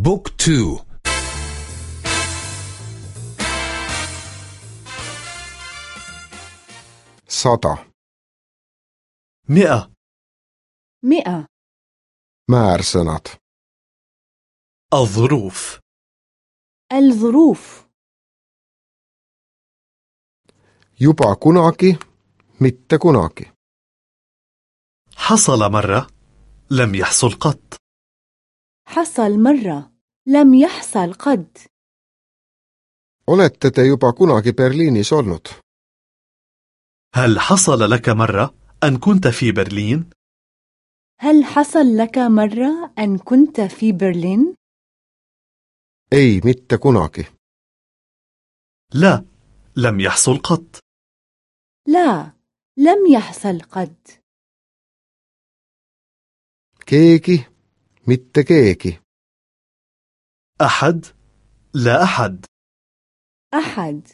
بوك تو. sada مئة. مئة. määrsõnad الظروف. الظروف. juba kunagi mitte kunagi حصل مرة لم يحصل قط. حصل مرة لم يحصل قد. Olete te juba kunagi Berliinis olnud هل حصل لك مرة أن كنت في برلين؟ هل حصل لك مرة أن كنت في برلين؟ ei mitte kunagi. لا لم يحصل قط. لا لم يحصل قد. Keegi mitte keegi? أحد؟ لا أحد. أحد.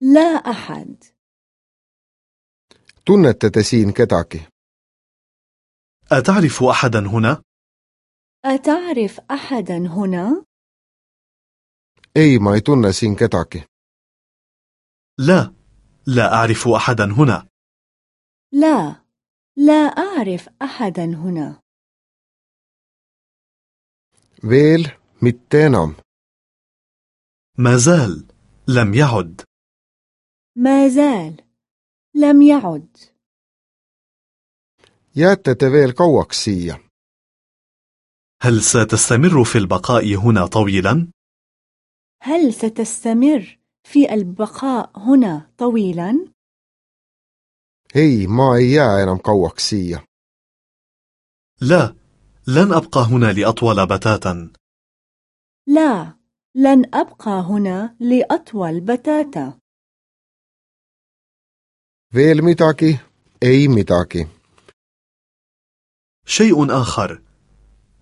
لا أحد. Tunnete te siin kedagi? أتعرف أحدا هنا؟ أتعرف أحدا هنا؟ ei ma ei tunne siin kedagi. لا. لا أعرف أحدا هنا. لا. لا أعرف أحدا هنا. Veel mitte enam ما زال لم يعد. ما زال لم يعد. Jääte te veel kauaks siia. هل ستستمر في البقاء هنا طويلا؟ هل ستستمر في البقاء هنا طويلا؟ ei ma ei jää enam kauaks siia. لا لن أبقى هنا لأطول بتاتا. لا لن أبقى هنا لأطول بتاتا. Veel midagi? Ei midagi. شيء آخر.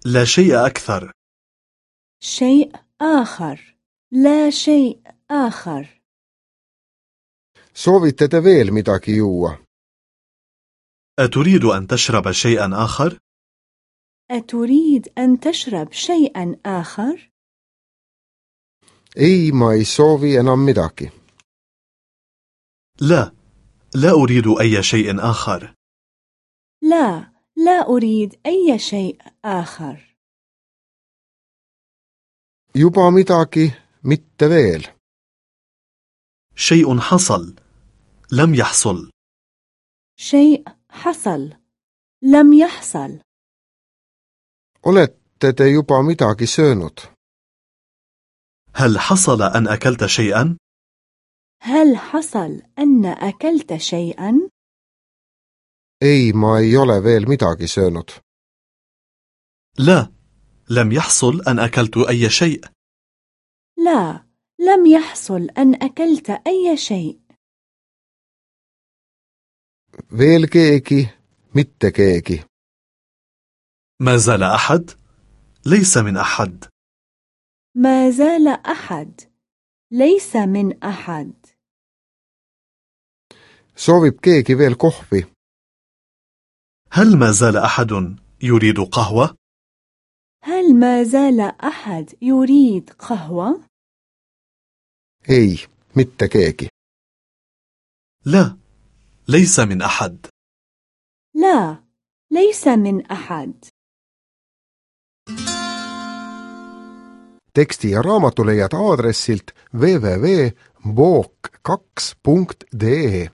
لا شيء أكثر. شيء آخر. لا شيء آخر. Soovite te veel midagi juua? أتريد أن تشرب شيئا آخر؟ أتريد أن تشرب شيئا آخر؟ ei ma ei soovi enam midagi لا لا أريد أي شيء آخر. لا لا أريد أي شيء آخر. juba midagi mitte veel شيء حصل لم يحصل. شيء حصل لم يحصل. Olete te juba midagi söönud? هل حصل أن أكلت شيئا؟ هل حصل أن أكلت شيئا؟ ei ma ei ole veel midagi söönud. لا لم يحصل أن أكلت أي شيء. لا لم يحصل أن أكلت أي شيء. Veel keegi? Mitte keegi. ما زال أحد؟ ليس من أحد. ما زال أحد. ليس من أحد. Soovib keegi veel kohvi? هل ما زال أحد يريد قهوة؟ هل ما زال أحد يريد قهوة؟ ei mitte keegi. لا ليس من أحد. لا ليس من أحد. Teksti ja raamatu leiad aadressilt www.book2.de